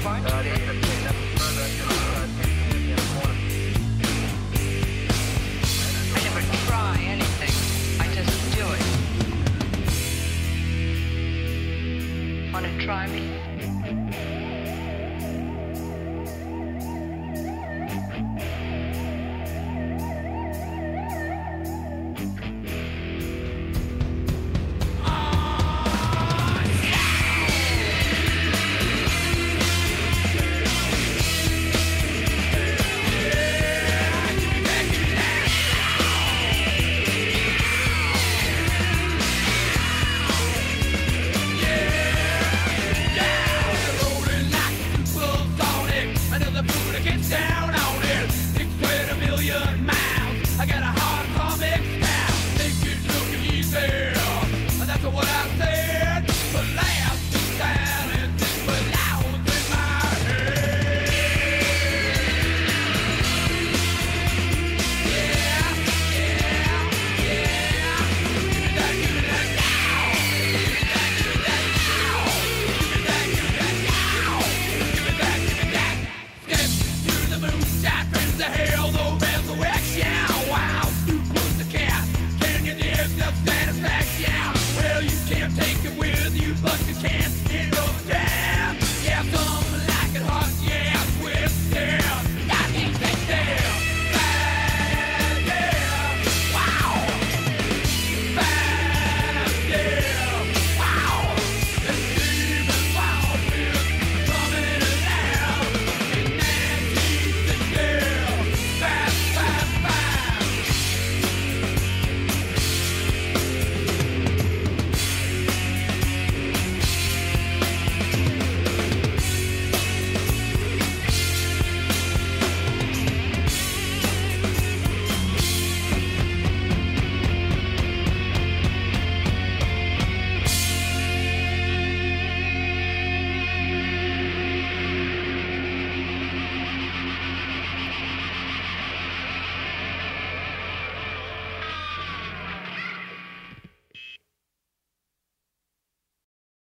fine.